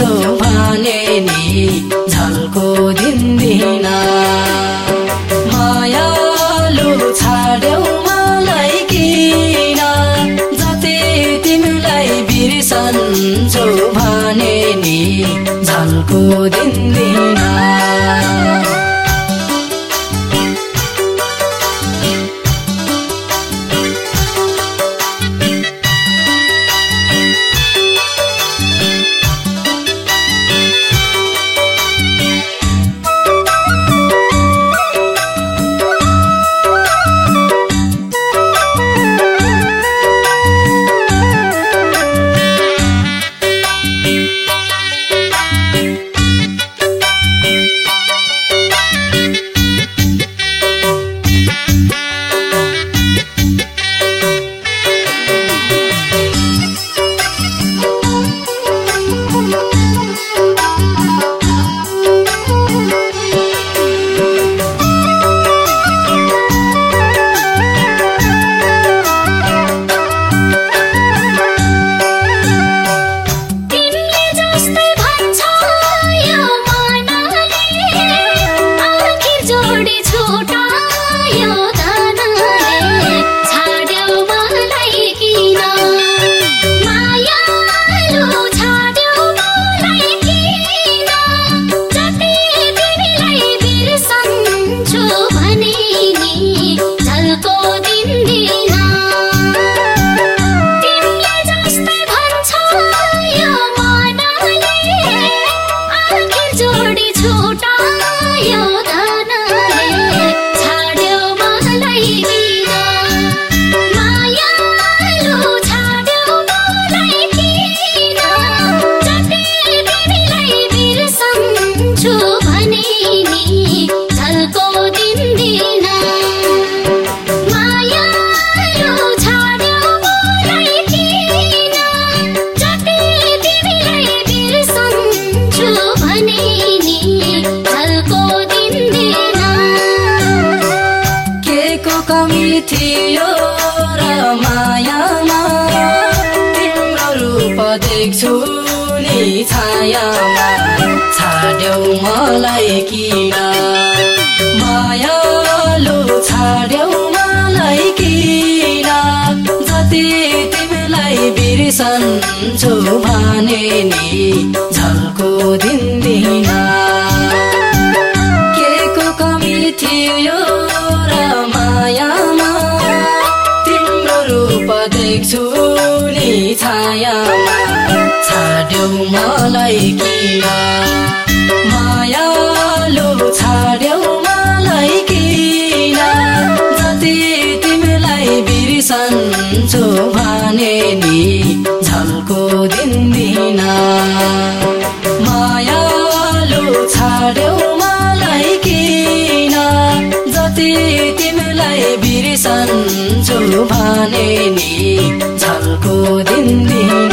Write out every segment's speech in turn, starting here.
बिर्सन्छु भने नि झल्को दिन्दिन मायालु छाड्यौ मलाई किन? जति तिमीलाई बिर्सन्छु भने नि झल्को दिन्दिन थियो र मायामा तिम्रो रूप देख्छु नि छायामा। छाड्यौ मलाई किन? मायालु छाड्यौ मलाई किन? जति तिमीलाई बिर्सन्छु भने नि झल्को दिन्दिन नि छायामा छाड्यौ मलाई किन मायालु छाड्यौ बिर्सन्छु भने नि झल्को छोड्दा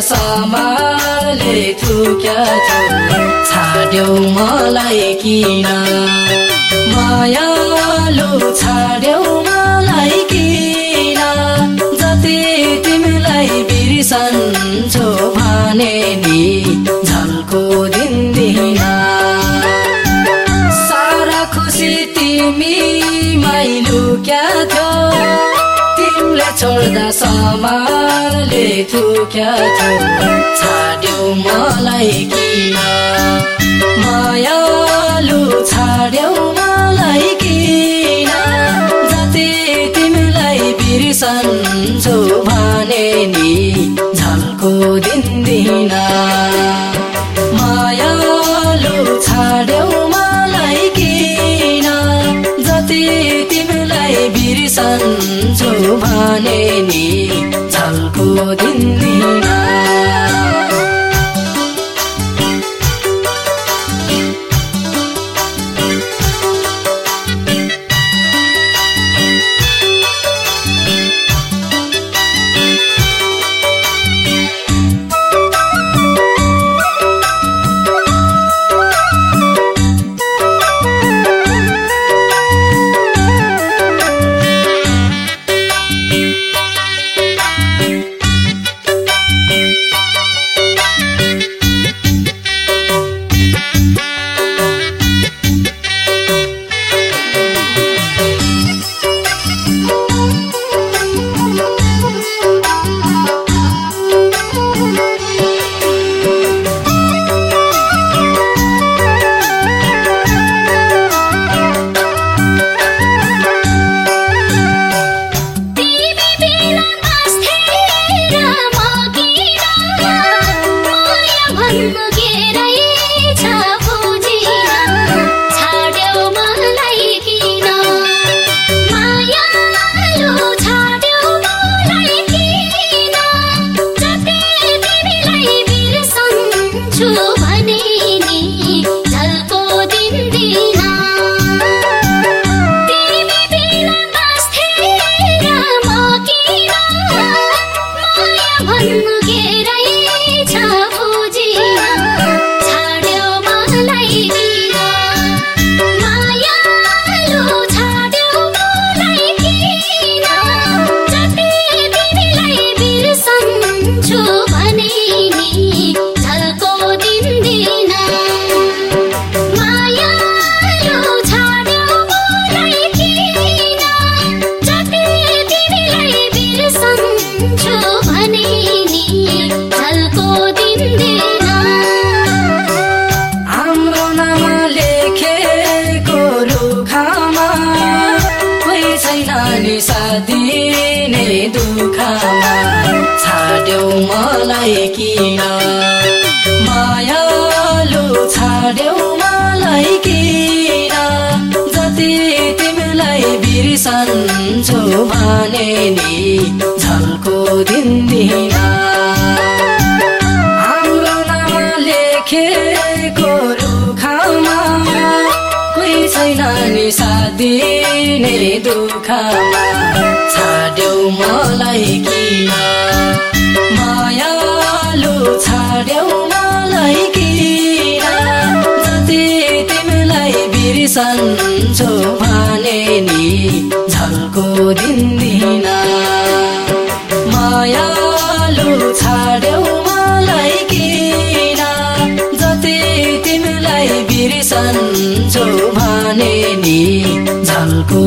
समाले थुक्या छाड्यौ मलाई किन? मायालु छाड्यौ मलाई किन? जति तिमीलाई बिर्सन्छु भने नि छोड्दा समाले थुक्या छाड्यौ मलाई किन? मायालु छाड्यौ मलाई किन? जति तिमीलाई बिर्सन्छु भने नि 我定。झल्को दिन्दिन बिर्सन्छु भने नि झल्को दिन्दिन हाम्रो नाम लेखेको रुखमा कोही छैन नि सादिने दुःखमा। छाड्यौ मलाई किन? मायालु छाड्यौ मलाई किन? जति तिमीलाई बिर्सन्छु भने नि झल्को दिन्दिन मायालु छाड्यौ मलाई किन? जति तिमीलाई बिर्सन्छु भने नि झल्को